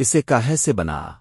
اسے کاہے سے بنا۔